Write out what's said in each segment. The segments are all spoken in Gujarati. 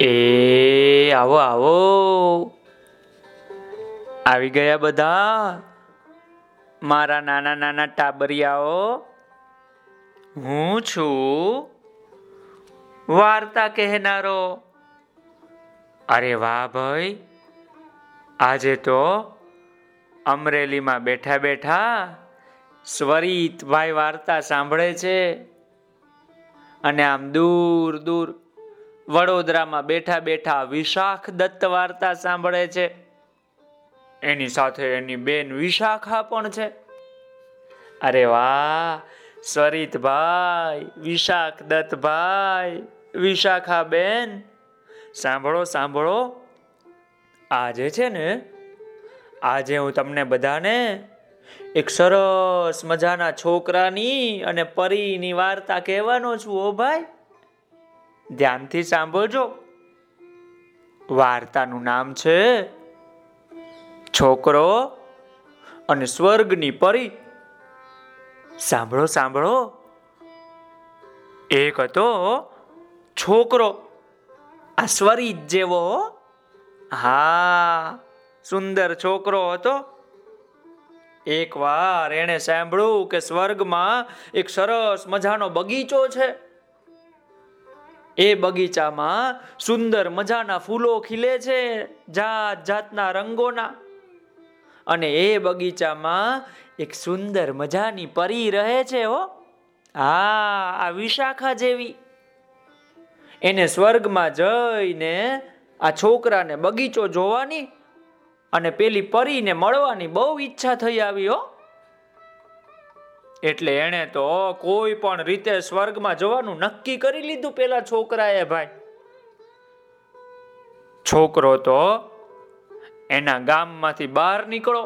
એ, આવો આવો. આવી ગયા બધા મારા નાના નાના ટાબરિયાઓ. હું છું. વાર્તા કહેનારો. અરે વાહ ભાઈ, આજે તો અમરેલીમાં બેઠા બેઠા સ્વરિતભાઈ વાર્તા સાંભળે છે. અને આમ દૂર દૂર વડોદરામાં બેઠા બેઠા વિશાખ દત્ત વાર્તા સાંભળે છે. એની સાથે એની બેન વિશાખા પણ છે. અરે વાહ સ્વરિતભાઈ વિશાખ દત્તભાઈ, વિશાખા બેન. સાંભળો સાંભળો. આજે છે ને, આજે હું તમને બધાને એક સરસ મજાના છોકરાની અને પરીની વાર્તા કહેવાનો છું ઓ ભાઈ. ધ્યાનથી સાંભળજો. વાર્તાનું નામ છે છોકરો અને સ્વર્ગની પરી. સાંભળો સાંભળો. એક હતો છોકરો, આ સ્વરિત જેવો. હા, સુંદર છોકરો હતો. એક વાર એને સાંભળ્યું કે સ્વર્ગમાં એક સરસ મજાનો બગીચો છે. એ બગીચામાં સુંદર મજાના ફૂલો ખીલે છે જાત જાતના રંગોના. અને એ બગીચામાં એક સુંદર મજાની પરી રહે છે હો. હા આ વિશાખા જેવી. એને સ્વર્ગમાં જઈને આ છોકરાને બગીચો જોવાની અને પેલી પરીને મળવાની બહુ ઈચ્છા થઈ આવી હો. એટલે એણે તો કોઈ પણ રીતે સ્વર્ગમાં જવાનું નક્કી કરી લીધું પેલા છોકરાએ ભાઈ. છોકરો તો એના ગામમાંથી બહાર નીકળો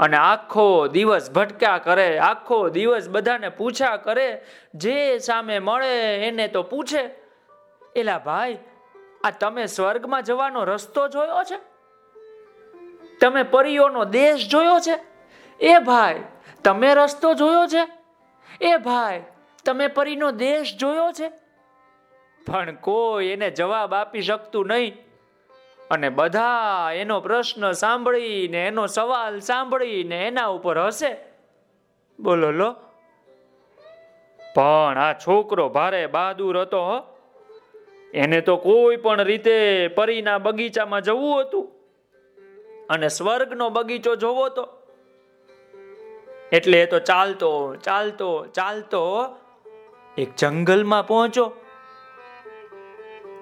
અને આખો દિવસ ભટક્યા કરે, આખો દિવસ બધાને પૂછા કરે, જે સામે મળે એને તો પૂછે, એલા ભાઈ, આ તમે સ્વર્ગમાં જવાનો રસ્તો જોયો છે? તમે પરીઓનો દેશ જોયો છે? એ ભાઈ તમે રસ્તો જોયો છે? એ ભાઈ, તમે પરીનો દેશ જોયો છે? પણ કોઈ એને જવાબ આપી શકતું નહીં. અને બધા એનો પ્રશ્ન સાંભળીને, એનો સવાલ સાંભળીને એના ઉપર હશે બોલો, લો. પણ આ છોકરો ભારે બહાદુર હતો એને તો કોઈ પણ રીતે પરીના બગીચામાં જવું હતું. અને સ્વર્ગનો બગીચો જોવો તો એટલે એ તો ચાલતો ચાલતો ચાલતો એક જંગલમાં પહોંચો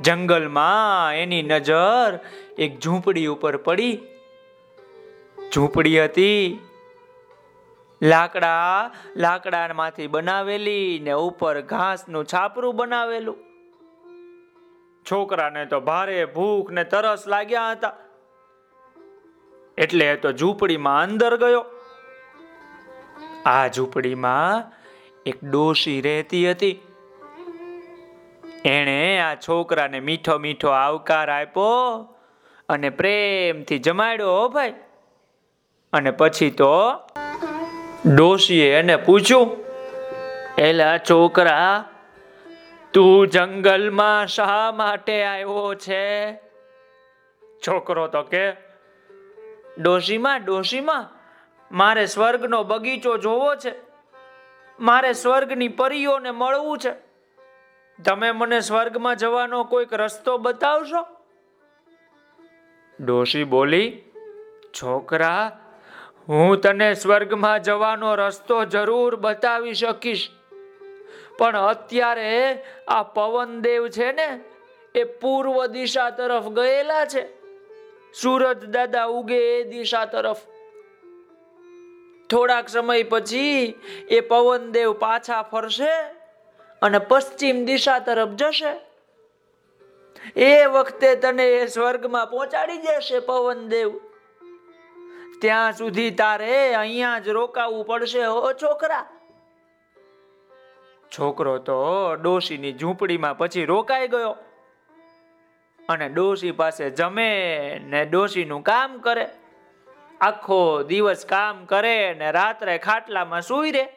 જંગલમાં એની નજર એક ઝૂંપડી ઉપર પડી. ઝૂંપડી હતી લાકડા, લાકડામાંથી બનાવેલી ને ઉપર ઘાસનું છાપરું બનાવેલું. છોકરાને તો ભારે ભૂખ ને તરસ લાગ્યા હતા. એટલે તો ઝૂંપડીમાં અંદર ગયો. આ ઝૂંપડીમાં એક ડોશી રહેતી હતી. એણે આ છોકરાને મીઠો મીઠો આવકાર આપ્યો અને પ્રેમથી જમાડ્યો ભાઈ. અને પછી તો ડોશીએ એને પૂછ્યું, એલા છોકરા, તું જંગલમાં શા માટે આવ્યો છે? છોકરો તો કે, ડોશીમાં ડોશીમાં. મારે સ્વર્ગનો બગીચો જોવો છે. મારે સ્વર્ગની પરીઓને મળવું છે. તમે મને સ્વર્ગમાં જવાનો કોઈક રસ્તો બતાવશો? ડોશી બોલી, છોકરા, હું તને સ્વર્ગમાં જવાનો રસ્તો જરૂર બતાવી શકીશ. પણ અત્યારે આ પવનદેવ છે ને, એ પૂર્વ દિશા તરફ ગયેલા છે. સુરત દાદા ઉગે એ દિશા તરફ થોડાક સમય પછી એ પવનદેવ પાછા ફરશે અને પશ્ચિમ દિશા તરફ જશે. એ વખતે તને એ સ્વર્ગમાં પહોંચાડી જશે પવનદેવ. ત્યાં સુધી તારે અહીંયા જ રોકાવું પડશે હો છોકરા. છોકરો તો ડોશીની ઝૂંપડીમાં પછી રોકાઈ ગયો અને ડોશી પાસે જમે ને ડોશીનું કામ કરે. આખો દિવસ કામ કરે ને રાત્રે ખાટલામાં સુઈ રે.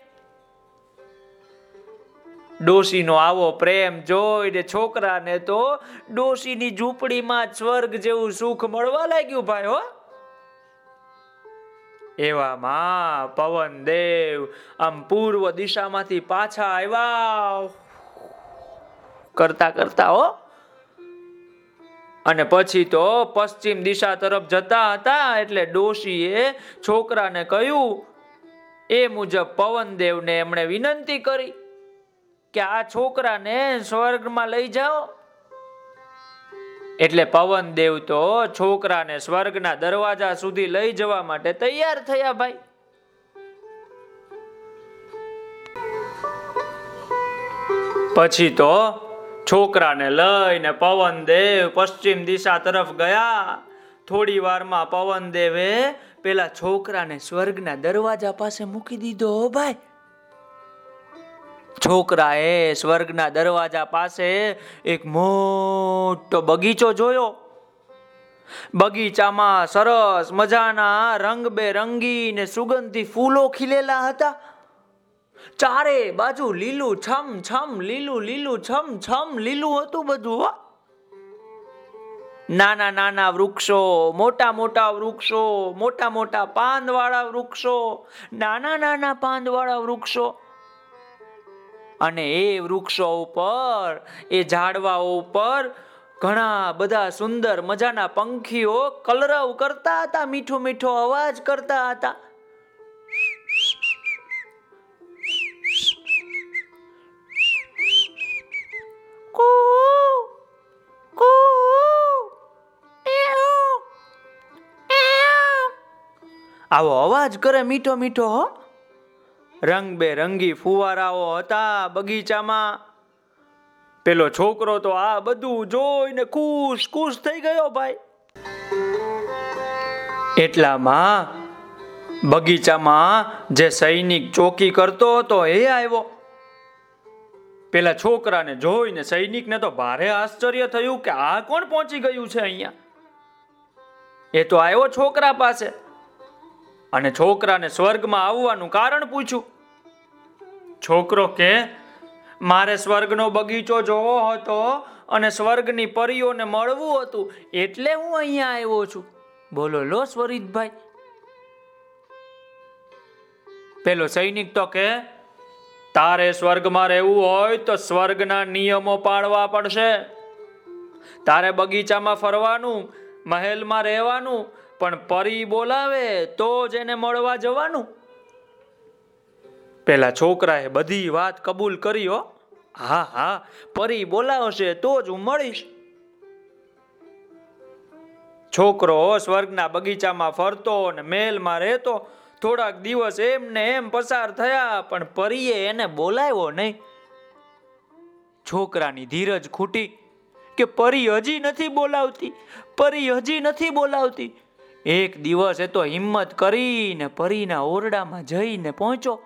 ડોશીનો આવો પ્રેમ જોઈને છોકરાને તો ડોશીની ઝૂંપડીમાં સ્વર્ગ જેવું સુખ મળવા લાગ્યું ભાઈ હો. એવામાં પવન દેવ આમ પૂર્વ દિશામાંથી પાછા આવ્યા. કરતા કરતા હો. અને પછી તો પશ્ચિમ દિશા તરફ જતા હતા એટલે ડોશીએ છોકરાને કહ્યું, એ મુજબ પવનદેવને એમણે વિનંતી કરી કે આ છોકરાને સ્વર્ગમાં લઈ જાઓ. એટલે પવનદેવ તો છોકરાને સ્વર્ગના દરવાજા સુધી લઈ જવા માટે તૈયાર થયા ભાઈ. પછી તો છોકરાને લઈને પવનદેવ પશ્ચિમ દિશા તરફ ગયા. થોડી વારમાં પવનદેવે પેલા છોકરાને સ્વર્ગના દરવાજા પાસે મૂકી દીધો ભાઈ. છોકરાએ સ્વર્ગના દરવાજા પાસે એક મોટો બગીચો જોયો. બગીચામાં સરસ મજાના રંગબેરંગી ને સુગંધી ફૂલો ખીલેલા હતા. ચારે બાજુ લીલું છમ છમ, લીલું લીલું, છમ છમ, લીલું હતું બધું નાના નાના વૃક્ષો, મોટા મોટા વૃક્ષો, મોટા મોટા પાંદવાળા વૃક્ષો, નાના નાના પાંદવાળા વૃક્ષો. અને એ વૃક્ષો ઉપર, એ ઝાડવાઓ ઉપર ઘણા બધા સુંદર મજાના પંખીઓ કલરવ કરતા હતા, મીઠો મીઠો અવાજ કરતા હતા. આવો અવાજ કરે મીઠો મીઠો હો. રંગબેરંગી ફુવારાઓ હતા બગીચામાં. પેલો છોકરો તો આ બધું જોઈને ખુશ ખુશ થઈ ગયો ભાઈ. એટલામાં બગીચામાં જે સૈનિક ચોકી કરતો હતો એ આવ્યો. પેલા છોકરાને જોઈને સૈનિકને તો ભારે આશ્ચર્ય થયું કે આ કોણ પહોંચી ગયું છે અહીંયા? એ તો આવ્યો છોકરા પાસે. અને છોકરાને સ્વર્ગમાં આવવાનું કારણ પૂછ્યું. છોકરો કે, મારે સ્વર્ગનો બગીચો જોવો હતો અને સ્વર્ગની પરીઓને મળવું હતું એટલે હું અહીંયા આવ્યો છું. બોલો, લો સ્વરિતભાઈ. પેલો સૈનિક તો કે, તારે સ્વર્ગમાં રહેવું હોય તો સ્વર્ગના નિયમો પાળવા પડશે. તારે બગીચામાં ફરવાનું, મહેલમાં રહેવાનું પણ પરી બોલાવે તો જ એને મળવા જવાનું. પેલા છોકરાએ બધી વાત કબૂલ કરી હો. હા હા, પરી બોલાવશે તો જ હું મળીશ. છોકરો સ્વર્ગના બગીચામાં ફરતો અને મેલમાં રહેતો, થોડાક દિવસ એમને એમ પસાર થયા, પણ પરીએ એને બોલાવ્યો નહીં. છોકરાની ધીરજ ખૂટી કે પરી હજી નથી બોલાવતી, પરી હજી નથી બોલાવતી. એક દિવસ એ તો હિંમત કરીને પરીના ઓરડામાં જઈને પહોંચો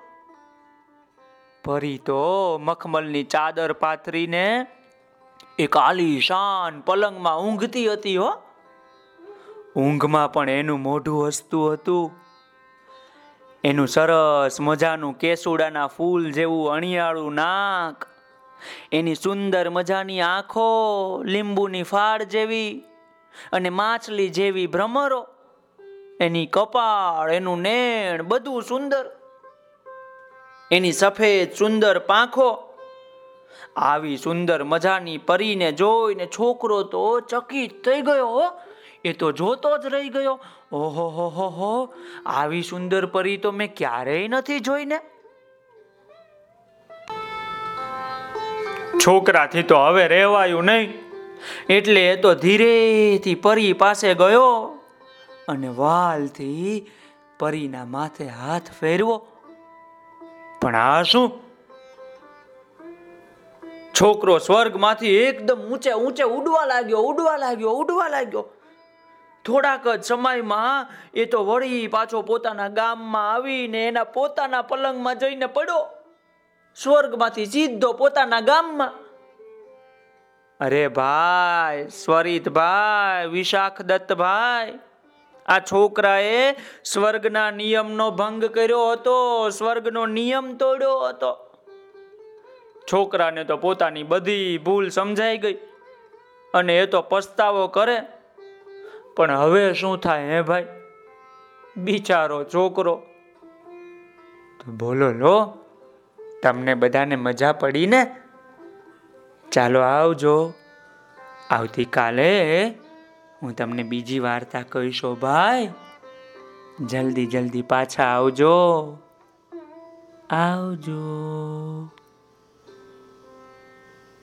પરી તો મખમલની ચાદર પાથરીને એક આલીશાન પલંગમાં ઊંઘતી હતી હો. ઊંઘમાં પણ એનું મોઢું હસતું હતું. એનું સરસ મજાનું કેસુડાના ફૂલ જેવું અણિયાળું નાક, એની સુંદર મજાની આંખો, લીંબુની ફાળ જેવી અને માછલી જેવી ભ્રમરો એની કપાળ એનું નેણ બધું સુંદર. એની સફેદ સુંદર પાંખો. આવી સુંદર મજાની પરીને જોઈને છોકરો તો ચકિત થઈ ગયો એ તો જોતો જ રહી ગયો. ઓહો હો હો હો. આવી સુંદર પરી તો મેં ક્યારેય નથી જોઈને. છોકરાથી તો હવે રહેવાયું નહીં. એટલે એ તો ધીરેથી પરી પાસે ગયો. અને વાલથી પરીના માથે હાથ ફેરવો. પણ આ શું? છોકરો સ્વર્ગમાંથી એકદમ ઊંચે ઊંચે ઉડવા લાગ્યો ઉડવા લાગ્યો ઉડવા લાગ્યો. થોડાક જ સમયમાં એ તો વળી પાછો પોતાના ગામમાં આવીને એના પોતાના પલંગમાં જઈને પડ્યો. સ્વર્ગમાંથી સીધો પોતાના ગામમાં. અરે ભાઈ સ્વરિત ભાઈ વિશાખ દત્ત ભાઈ આ છોકરાએ સ્વર્ગના નિયમનો ભંગ કર્યો હતો, સ્વર્ગનો નિયમ તોડ્યો હતો. છોકરાને તો પોતાની બધી ભૂલ સમજાઈ ગઈ અને એ તો પસ્તાવો કરે. પણ હવે શું થાય હે ભાઈ? બિચારો છોકરો. બોલો લો, તમને બધાને મજા પડી ને? ચાલો આવજો. આવતીકાલે હું તમને બીજી વાર્તા કહીશો ભાઈ. જલ્દી જલ્દી પાછા આવજો. આવજો.